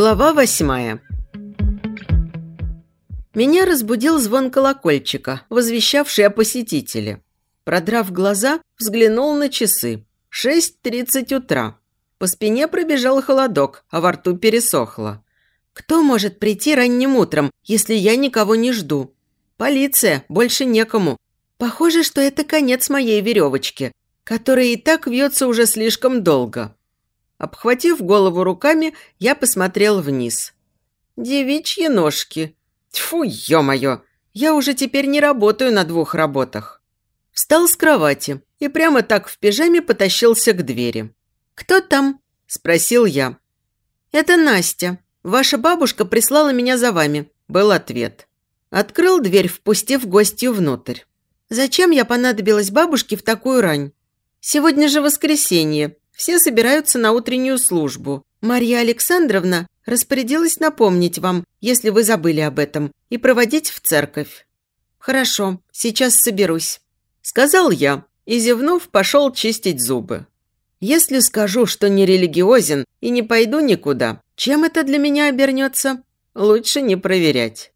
Глава восьмая Меня разбудил звон колокольчика, возвещавший о посетителе. Продрав глаза, взглянул на часы. Шесть тридцать утра. По спине пробежал холодок, а во рту пересохло. Кто может прийти ранним утром, если я никого не жду? Полиция, больше некому. Похоже, что это конец моей веревочки, которая и так вьется уже слишком долго. Обхватив голову руками, я посмотрел вниз. Девичьи ножки. Тьфу, ё-моё, я уже теперь не работаю на двух работах. Встал с кровати и прямо так в пижаме потащился к двери. «Кто там?» – спросил я. «Это Настя. Ваша бабушка прислала меня за вами», – был ответ. Открыл дверь, впустив гостью внутрь. «Зачем я понадобилась бабушке в такую рань? Сегодня же воскресенье, все собираются на утреннюю службу. Марья Александровна распорядилась напомнить вам, если вы забыли об этом, и проводить в церковь. Хорошо, сейчас соберусь. Сказал я и, зевнув, пошел чистить зубы. Если скажу, что не религиозен и не пойду никуда, чем это для меня обернется? Лучше не проверять.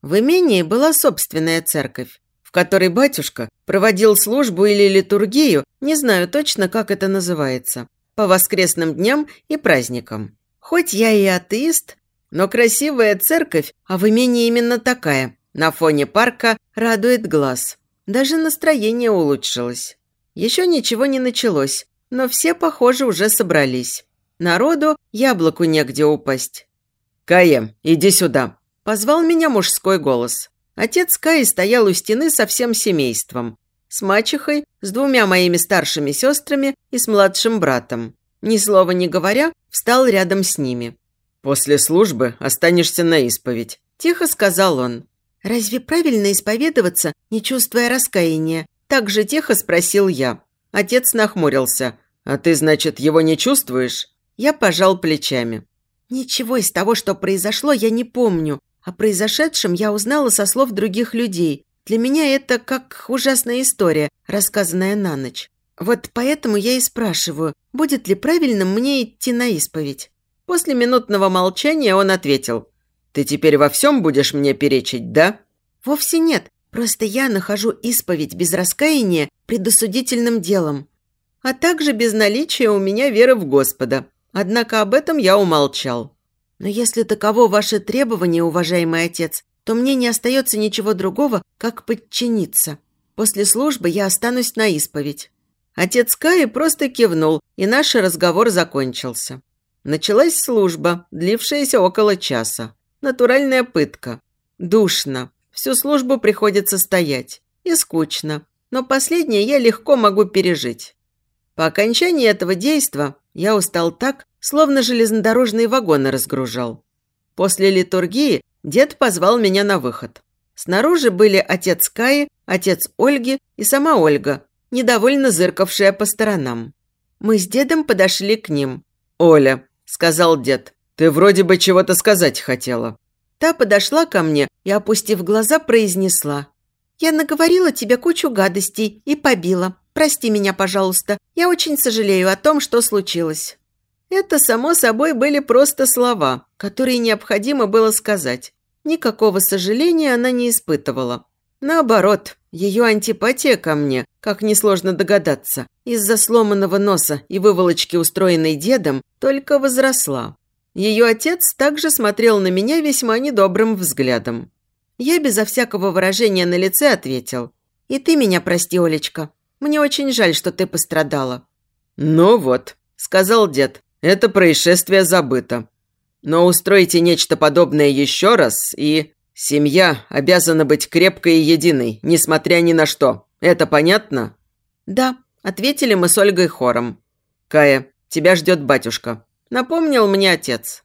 В имении была собственная церковь, в которой батюшка проводил службу или литургию, не знаю точно, как это называется, по воскресным дням и праздникам. Хоть я и атеист, но красивая церковь, а в имении именно такая, на фоне парка радует глаз. Даже настроение улучшилось. Еще ничего не началось, но все, похоже, уже собрались. Народу яблоку негде упасть. «Кая, иди сюда!» – позвал меня мужской голос. Отец Каи стоял у стены со всем семейством. С мачехой, с двумя моими старшими сестрами и с младшим братом. Ни слова не говоря, встал рядом с ними. «После службы останешься на исповедь», – тихо сказал он. «Разве правильно исповедоваться, не чувствуя раскаяния?» Так же тихо спросил я. Отец нахмурился. «А ты, значит, его не чувствуешь?» Я пожал плечами. «Ничего из того, что произошло, я не помню. О произошедшем я узнала со слов других людей. Для меня это как ужасная история, рассказанная на ночь. Вот поэтому я и спрашиваю, будет ли правильным мне идти на исповедь. После минутного молчания он ответил. «Ты теперь во всем будешь мне перечить, да?» «Вовсе нет. Просто я нахожу исповедь без раскаяния предосудительным делом. А также без наличия у меня веры в Господа. Однако об этом я умолчал. Но если таково ваше требование, уважаемый отец, то мне не остается ничего другого, как подчиниться. После службы я останусь на исповедь». Отец Каи просто кивнул, и наш разговор закончился. Началась служба, длившаяся около часа. Натуральная пытка. Душно. Всю службу приходится стоять. И скучно. Но последнее я легко могу пережить. По окончании этого действа я устал так, словно железнодорожные вагоны разгружал. После литургии дед позвал меня на выход. Снаружи были отец Каи, отец Ольги и сама Ольга, недовольно зыркавшая по сторонам. Мы с дедом подошли к ним. «Оля», – сказал дед, – «ты вроде бы чего-то сказать хотела». Та подошла ко мне и, опустив глаза, произнесла. «Я наговорила тебе кучу гадостей и побила. Прости меня, пожалуйста. Я очень сожалею о том, что случилось». Это, само собой, были просто слова, которые необходимо было сказать. Никакого сожаления она не испытывала. Наоборот, ее антипатия ко мне, как несложно догадаться, из-за сломанного носа и выволочки, устроенной дедом, только возросла. Ее отец также смотрел на меня весьма недобрым взглядом. Я безо всякого выражения на лице ответил. «И ты меня прости, Олечка. Мне очень жаль, что ты пострадала». «Ну вот», – сказал дед, это происшествие забыто. Но устройте нечто подобное еще раз, и... Семья обязана быть крепкой и единой, несмотря ни на что. Это понятно?» «Да», – ответили мы с Ольгой хором. «Кая, тебя ждет батюшка», – напомнил мне отец.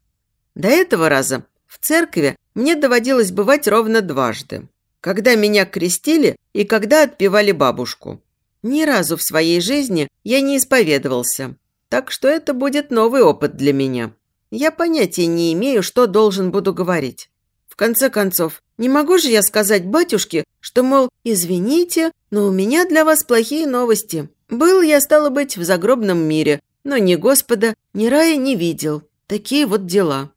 До этого раза в церкви мне доводилось бывать ровно дважды. Когда меня крестили и когда отпевали бабушку. Ни разу в своей жизни я не исповедовался, так что это будет новый опыт для меня. Я понятия не имею, что должен буду говорить. В конце концов, не могу же я сказать батюшке, что, мол, извините, но у меня для вас плохие новости. Был я, стало быть, в загробном мире, но ни Господа, ни рая не видел. Такие вот дела.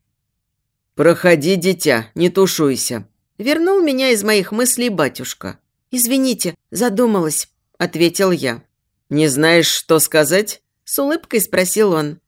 «Проходи, дитя, не тушуйся», – вернул меня из моих мыслей батюшка. «Извините, задумалась», – ответил я. «Не знаешь, что сказать?» – с улыбкой спросил он.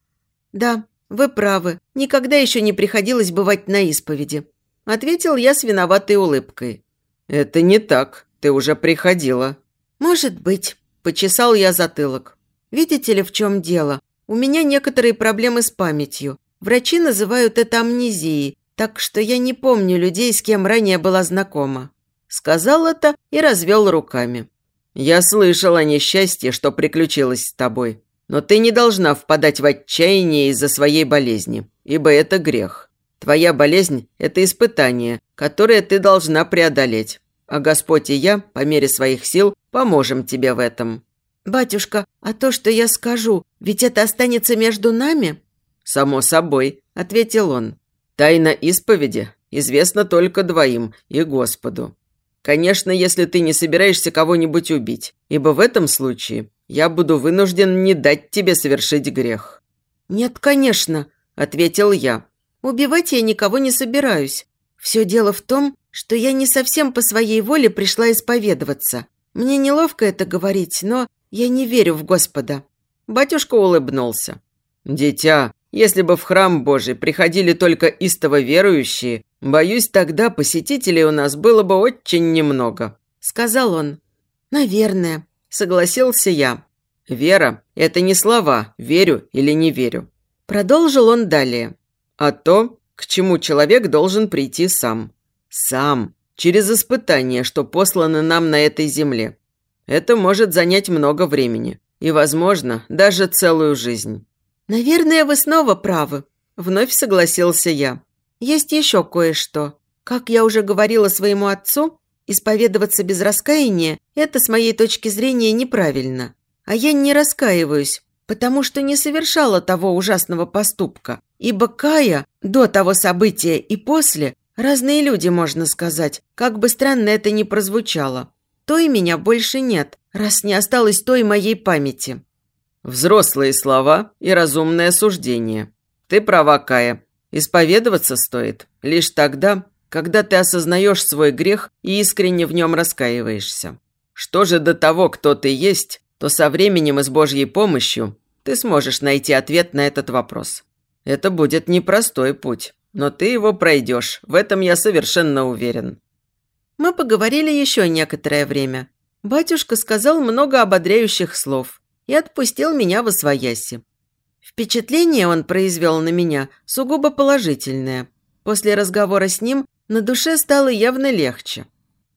«Да, вы правы. Никогда еще не приходилось бывать на исповеди», – ответил я с виноватой улыбкой. «Это не так. Ты уже приходила». «Может быть», – почесал я затылок. «Видите ли, в чем дело? У меня некоторые проблемы с памятью. Врачи называют это амнезией, так что я не помню людей, с кем ранее была знакома». Сказал это и развел руками. «Я слышал о несчастье, что приключилось с тобой. Но ты не должна впадать в отчаяние из-за своей болезни, ибо это грех. Твоя болезнь – это испытание, которое ты должна преодолеть. А Господь и я, по мере своих сил, поможем тебе в этом». «Батюшка, а то, что я скажу, ведь это останется между нами?» «Само собой», – ответил он. «Тайна исповеди известна только двоим и Господу. Конечно, если ты не собираешься кого-нибудь убить, ибо в этом случае я буду вынужден не дать тебе совершить грех». «Нет, конечно», – ответил я. «Убивать я никого не собираюсь. Все дело в том, что я не совсем по своей воле пришла исповедоваться. Мне неловко это говорить, но я не верю в Господа». Батюшка улыбнулся. «Дитя, если бы в храм Божий приходили только истово верующие, боюсь, тогда посетителей у нас было бы очень немного», – сказал он. «Наверное», – согласился я. «Вера – это не слова «верю» или «не верю». Продолжил он далее. «А то, к чему человек должен прийти сам. Сам, через испытания, что посланы нам на этой земле. Это может занять много времени и, возможно, даже целую жизнь. «Наверное, вы снова правы», – вновь согласился я. «Есть еще кое-что. Как я уже говорила своему отцу, исповедоваться без раскаяния – это, с моей точки зрения, неправильно. А я не раскаиваюсь, потому что не совершала того ужасного поступка, ибо Кая до того события и после – разные люди, можно сказать, как бы странно это ни прозвучало. Той меня больше нет, раз не осталось той моей памяти». Взрослые слова и разумное суждение. Ты права, Кая. Исповедоваться стоит лишь тогда, когда ты осознаешь свой грех и искренне в нем раскаиваешься. Что же до того, кто ты есть, то со временем и с Божьей помощью ты сможешь найти ответ на этот вопрос. Это будет непростой путь, но ты его пройдешь, в этом я совершенно уверен. Мы поговорили еще некоторое время. Батюшка сказал много ободряющих слов – и отпустил меня в освояси. Впечатление он произвел на меня сугубо положительное. После разговора с ним на душе стало явно легче.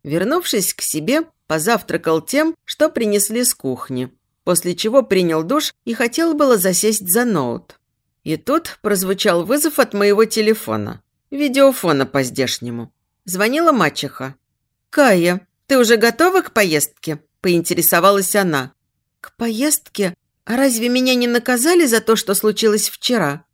Вернувшись к себе, позавтракал тем, что принесли с кухни, после чего принял душ и хотел было засесть за ноут. И тут прозвучал вызов от моего телефона. Видеофона по-здешнему. Звонила мачеха. «Кая, ты уже готова к поездке?» – поинтересовалась она. «К поездке? А разве меня не наказали за то, что случилось вчера?»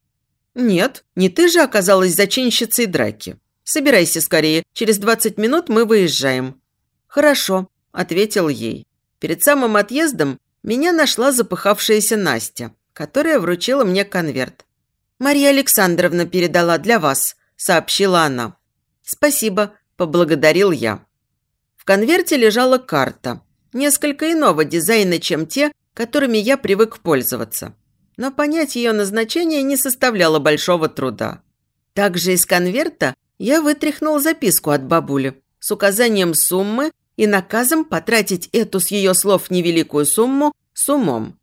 «Нет, не ты же оказалась зачинщицей драки. Собирайся скорее, через 20 минут мы выезжаем». «Хорошо», – ответил ей. Перед самым отъездом меня нашла запыхавшаяся Настя, которая вручила мне конверт. «Мария Александровна передала для вас», – сообщила она. «Спасибо», – поблагодарил я. В конверте лежала карта, несколько иного дизайна, чем те, которыми я привык пользоваться. Но понять ее назначение не составляло большого труда. Также из конверта я вытряхнул записку от бабули с указанием суммы и наказом потратить эту с ее слов невеликую сумму с умом.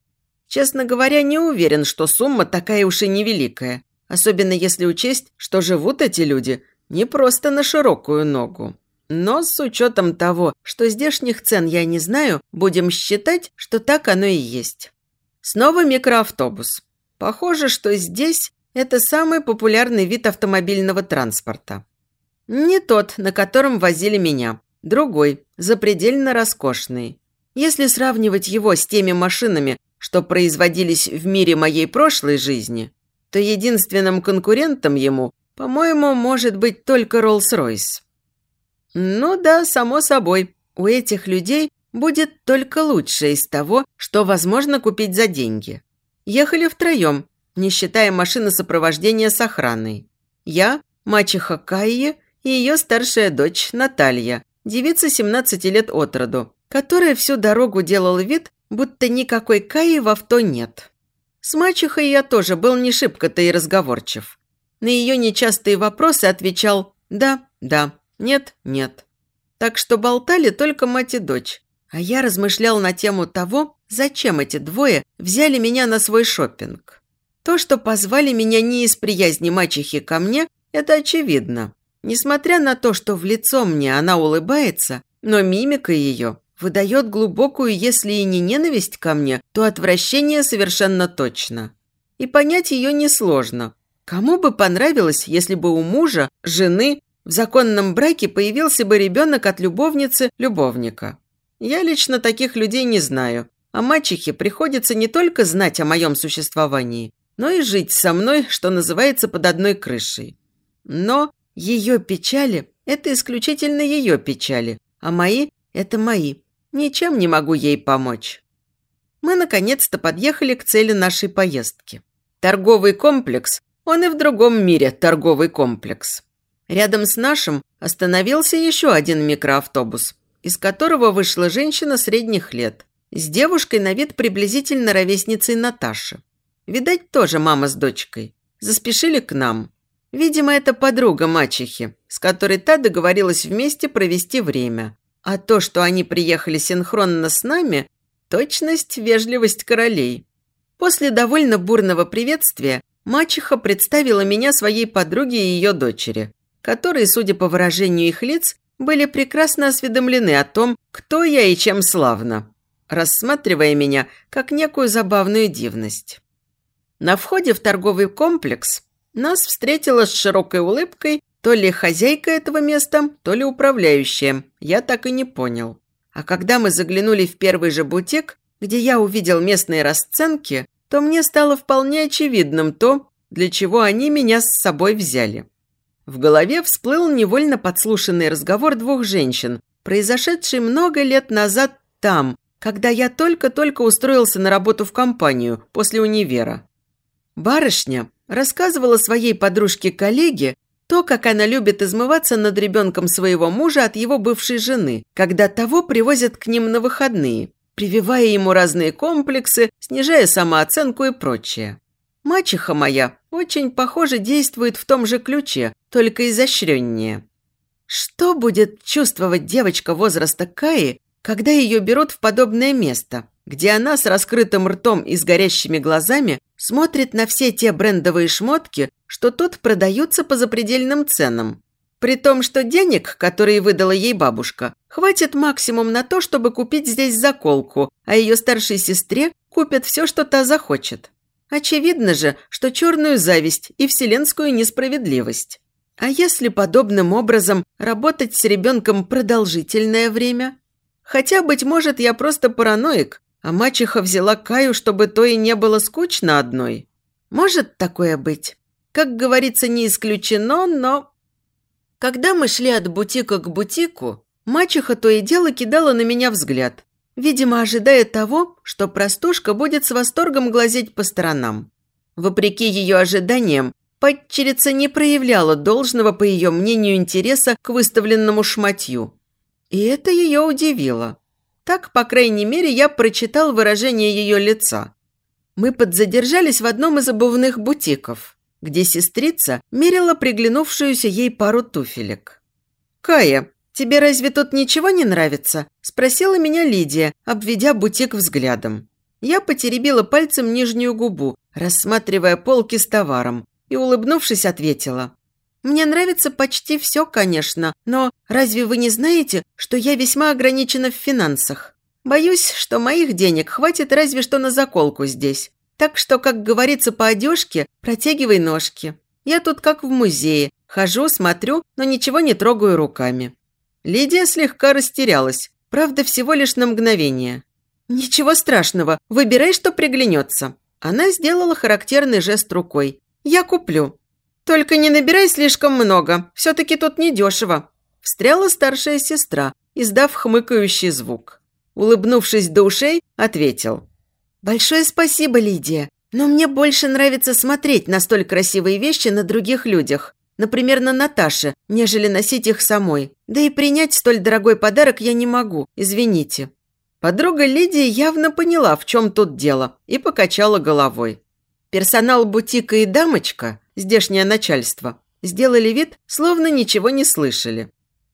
Честно говоря, не уверен, что сумма такая уж и невеликая, особенно если учесть, что живут эти люди не просто на широкую ногу. Но с учетом того, что здешних цен я не знаю, будем считать, что так оно и есть. Снова микроавтобус. Похоже, что здесь это самый популярный вид автомобильного транспорта. Не тот, на котором возили меня. Другой, запредельно роскошный. Если сравнивать его с теми машинами, что производились в мире моей прошлой жизни, то единственным конкурентом ему, по-моему, может быть только Роллс-Ройс. Ну да, само собой, у этих людей будет только лучшее из того, что возможно купить за деньги. Ехали втроем, не считая машины сопровождения с охраной. Я, мачеха Кайи и ее старшая дочь Наталья, девица 17 лет от роду, которая всю дорогу делала вид, будто никакой Каи в авто нет. С мачехой я тоже был не шибко-то и разговорчив. На ее нечастые вопросы отвечал «да, да, нет, нет». Так что болтали только мать и дочь. А я размышлял на тему того, зачем эти двое взяли меня на свой шопинг. То, что позвали меня не из приязни мачехи ко мне, это очевидно. Несмотря на то, что в лицо мне она улыбается, но мимика ее выдает глубокую, если и не ненависть ко мне, то отвращение совершенно точно. И понять ее несложно. Кому бы понравилось, если бы у мужа, жены, в законном браке появился бы ребенок от любовницы любовника? Я лично таких людей не знаю, а мачехе приходится не только знать о моем существовании, но и жить со мной, что называется, под одной крышей. Но ее печали – это исключительно ее печали, а мои – это мои. Ничем не могу ей помочь. Мы наконец-то подъехали к цели нашей поездки. Торговый комплекс, он и в другом мире торговый комплекс. Рядом с нашим остановился еще один микроавтобус, из которого вышла женщина средних лет, с девушкой на вид приблизительно ровесницей Наташи. Видать, тоже мама с дочкой. Заспешили к нам. Видимо, это подруга мачехи, с которой та договорилась вместе провести время. А то, что они приехали синхронно с нами – точность, вежливость королей. После довольно бурного приветствия мачеха представила меня своей подруге и ее дочери, которые, судя по выражению их лиц, были прекрасно осведомлены о том, кто я и чем славна, рассматривая меня как некую забавную дивность. На входе в торговый комплекс нас встретила с широкой улыбкой то ли хозяйка этого места, то ли управляющая. Я так и не понял. А когда мы заглянули в первый же бутик, где я увидел местные расценки, то мне стало вполне очевидным то, для чего они меня с собой взяли. В голове всплыл невольно подслушанный разговор двух женщин, произошедший много лет назад там, когда я только-только устроился на работу в компанию после универа. Барышня рассказывала своей подружке-коллеге то, как она любит измываться над ребенком своего мужа от его бывшей жены, когда того привозят к ним на выходные, прививая ему разные комплексы, снижая самооценку и прочее. Мачеха моя очень похоже действует в том же ключе, только изощреннее. Что будет чувствовать девочка возраста Каи, когда ее берут в подобное место, где она с раскрытым ртом и с горящими глазами смотрит на все те брендовые шмотки, что тут продаются по запредельным ценам? При том, что денег, которые выдала ей бабушка, хватит максимум на то, чтобы купить здесь заколку, а ее старшей сестре купят все, что та захочет. Очевидно же, что черную зависть и вселенскую несправедливость. А если подобным образом работать с ребенком продолжительное время? Хотя, быть может, я просто параноик, а мачеха взяла Каю, чтобы то и не было скучно одной. Может такое быть? Как говорится, не исключено, но... Когда мы шли от бутика к бутику, мачеха то и дело кидала на меня взгляд, видимо, ожидая того, что простушка будет с восторгом глазеть по сторонам. Вопреки ее ожиданиям, падчерица не проявляла должного, по ее мнению, интереса к выставленному шматью. И это ее удивило. Так, по крайней мере, я прочитал выражение ее лица. Мы подзадержались в одном из обувных бутиков, где сестрица мерила приглянувшуюся ей пару туфелек. «Кая, «Тебе разве тут ничего не нравится?» – спросила меня Лидия, обведя бутик взглядом. Я потеребила пальцем нижнюю губу, рассматривая полки с товаром, и, улыбнувшись, ответила. «Мне нравится почти все, конечно, но разве вы не знаете, что я весьма ограничена в финансах? Боюсь, что моих денег хватит разве что на заколку здесь. Так что, как говорится по одежке, протягивай ножки. Я тут как в музее, хожу, смотрю, но ничего не трогаю руками». Лидия слегка растерялась, правда, всего лишь на мгновение. «Ничего страшного, выбирай, что приглянется». Она сделала характерный жест рукой. «Я куплю». «Только не набирай слишком много, все-таки тут недешево». Встряла старшая сестра, издав хмыкающий звук. Улыбнувшись до ушей, ответил. «Большое спасибо, Лидия, но мне больше нравится смотреть на столь красивые вещи на других людях. Например, на Наташе, нежели носить их самой. Да и принять столь дорогой подарок я не могу, извините». Подруга Лидии явно поняла, в чем тут дело, и покачала головой. Персонал бутика и дамочка, здешнее начальство, сделали вид, словно ничего не слышали.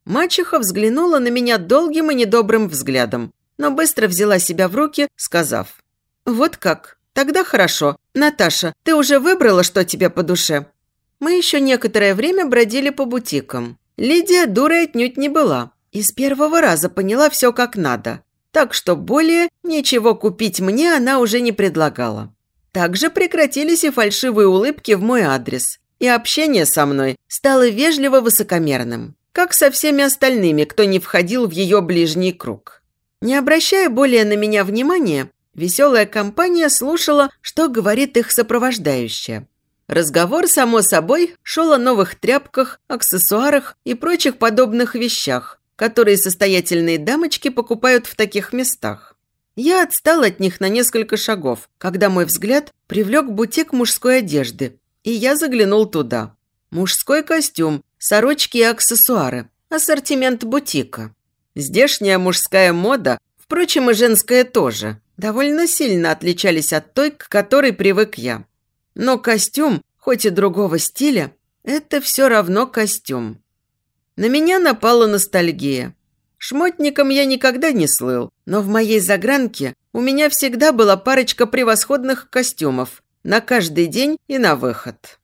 Мачеха взглянула на меня долгим и недобрым взглядом, но быстро взяла себя в руки, сказав. «Вот как? Тогда хорошо. Наташа, ты уже выбрала, что тебе по душе?» Мы еще некоторое время бродили по бутикам. Лидия дурой отнюдь не была. И с первого раза поняла все как надо. Так что более ничего купить мне она уже не предлагала. Также прекратились и фальшивые улыбки в мой адрес. И общение со мной стало вежливо высокомерным. Как со всеми остальными, кто не входил в ее ближний круг. Не обращая более на меня внимания, веселая компания слушала, что говорит их сопровождающая. Разговор, само собой, шел о новых тряпках, аксессуарах и прочих подобных вещах, которые состоятельные дамочки покупают в таких местах. Я отстал от них на несколько шагов, когда мой взгляд привлек бутик мужской одежды, и я заглянул туда. Мужской костюм, сорочки и аксессуары, ассортимент бутика. Здешняя мужская мода, впрочем, и женская тоже, довольно сильно отличались от той, к которой привык я. Но костюм, хоть и другого стиля, это все равно костюм. На меня напала ностальгия. Шмотником я никогда не слыл, но в моей загранке у меня всегда была парочка превосходных костюмов на каждый день и на выход.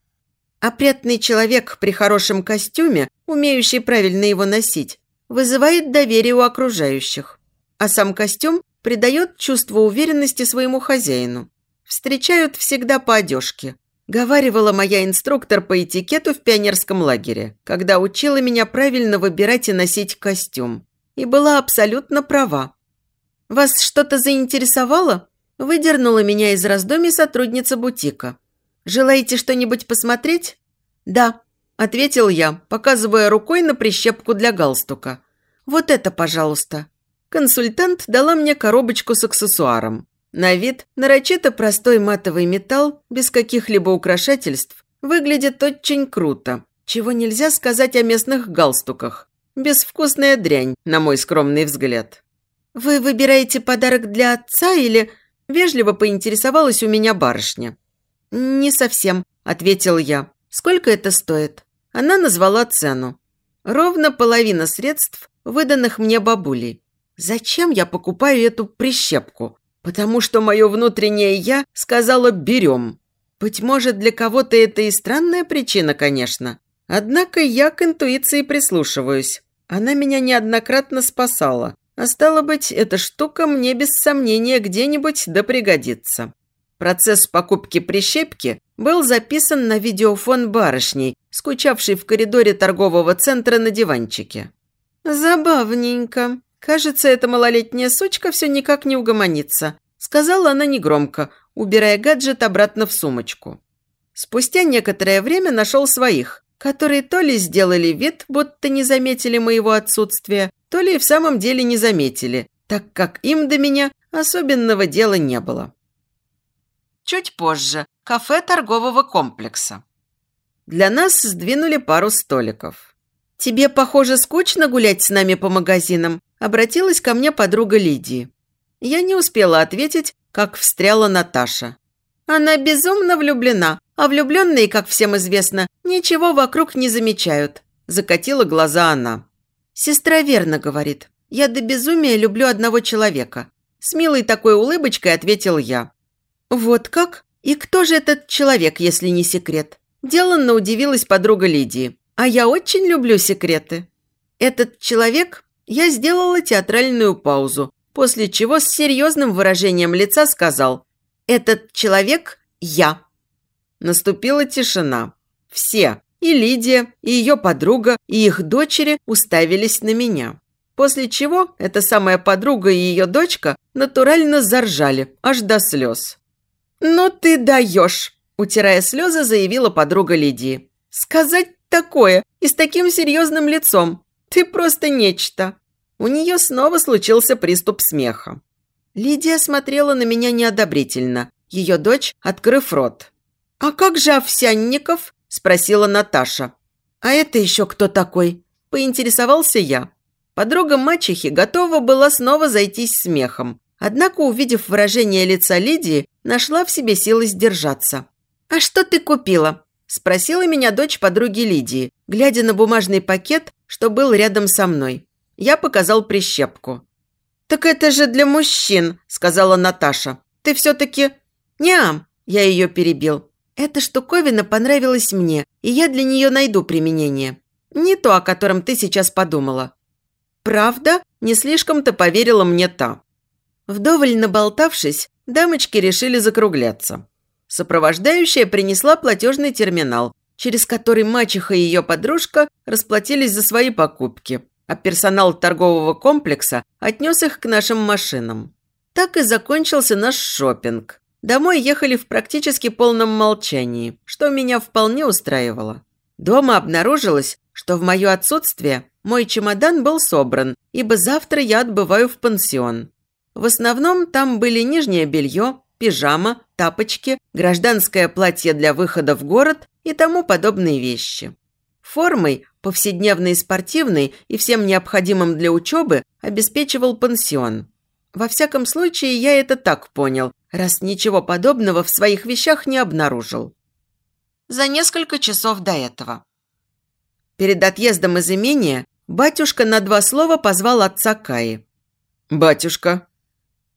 Опрятный человек при хорошем костюме, умеющий правильно его носить, вызывает доверие у окружающих. А сам костюм придает чувство уверенности своему хозяину. Встречают всегда по одежке. Говаривала моя инструктор по этикету в пионерском лагере, когда учила меня правильно выбирать и носить костюм. И была абсолютно права. «Вас что-то заинтересовало?» Выдернула меня из раздумий сотрудница бутика. «Желаете что-нибудь посмотреть?» «Да», Ответил я, показывая рукой на прищепку для галстука. «Вот это, пожалуйста». Консультант дала мне коробочку с аксессуаром. На вид нарочито простой матовый металл, без каких-либо украшательств, выглядит очень круто, чего нельзя сказать о местных галстуках. Безвкусная дрянь, на мой скромный взгляд. «Вы выбираете подарок для отца или...» Вежливо поинтересовалась у меня барышня. «Не совсем», – ответил я. «Сколько это стоит?» Она назвала цену. Ровно половина средств, выданных мне бабулей. Зачем я покупаю эту прищепку? Потому что мое внутреннее «я» сказала «берем». Быть может, для кого-то это и странная причина, конечно. Однако я к интуиции прислушиваюсь. Она меня неоднократно спасала. А стало быть, эта штука мне без сомнения где-нибудь да пригодится. Процесс покупки прищепки был записан на видеофон барышней, скучавшей в коридоре торгового центра на диванчике. «Забавненько. Кажется, эта малолетняя сучка все никак не угомонится», сказала она негромко, убирая гаджет обратно в сумочку. Спустя некоторое время нашел своих, которые то ли сделали вид, будто не заметили моего отсутствия, то ли и в самом деле не заметили, так как им до меня особенного дела не было. Чуть позже. Кафе торгового комплекса. Для нас сдвинули пару столиков. «Тебе, похоже, скучно гулять с нами по магазинам?» Обратилась ко мне подруга Лидии. Я не успела ответить, как встряла Наташа. Она безумно влюблена, а влюбленные, как всем известно, ничего вокруг не замечают. Закатила глаза она. Сестра верно говорит. Я до безумия люблю одного человека. С милой такой улыбочкой ответил я. «Вот как? И кто же этот человек, если не секрет?» Деланно удивилась подруга Лидии. «А я очень люблю секреты». «Этот человек...» Я сделала театральную паузу, после чего с серьезным выражением лица сказал «Этот человек – я». Наступила тишина. Все, и Лидия, и ее подруга, и их дочери уставились на меня. После чего эта самая подруга и ее дочка натурально заржали, аж до слез. «Ну ты даешь!» – утирая слезы, заявила подруга Лидии. «Сказать такое и с таким серьезным лицом! Ты просто нечто!» У нее снова случился приступ смеха. Лидия смотрела на меня неодобрительно, ее дочь, открыв рот. «А как же Овсянников?» – спросила Наташа. «А это еще кто такой?» – поинтересовался я. Подруга мачехи готова была снова зайтись смехом, однако, увидев выражение лица Лидии, нашла в себе силы сдержаться. «А что ты купила?» – спросила меня дочь подруги Лидии, глядя на бумажный пакет, что был рядом со мной. Я показал прищепку. «Так это же для мужчин», – сказала Наташа. «Ты все-таки...» «Ням!» – я ее перебил. «Эта штуковина понравилась мне, и я для нее найду применение. Не то, о котором ты сейчас подумала». «Правда?» – не слишком-то поверила мне та. Вдоволь наболтавшись, дамочки решили закругляться. Сопровождающая принесла платежный терминал, через который мачеха и ее подружка расплатились за свои покупки, а персонал торгового комплекса отнес их к нашим машинам. Так и закончился наш шопинг. Домой ехали в практически полном молчании, что меня вполне устраивало. Дома обнаружилось, что в мое отсутствие мой чемодан был собран, ибо завтра я отбываю в пансион. В основном там были нижнее белье, пижама, тапочки, гражданское платье для выхода в город и тому подобные вещи. Формой, повседневной и спортивной и всем необходимым для учебы обеспечивал пансион. Во всяком случае, я это так понял, раз ничего подобного в своих вещах не обнаружил. За несколько часов до этого. Перед отъездом из имения батюшка на два слова позвал отца Каи. «Батюшка».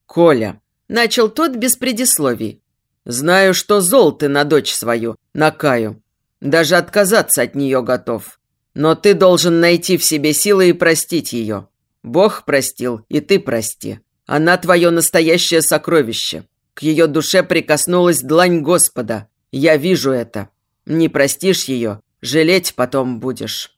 «Коля», – начал тот без предисловий. «Знаю, что зол ты на дочь свою, на Каю. Даже отказаться от нее готов. Но ты должен найти в себе силы и простить ее. Бог простил, и ты прости. Она твое настоящее сокровище. К ее душе прикоснулась длань Господа. Я вижу это. Не простишь ее, жалеть потом будешь».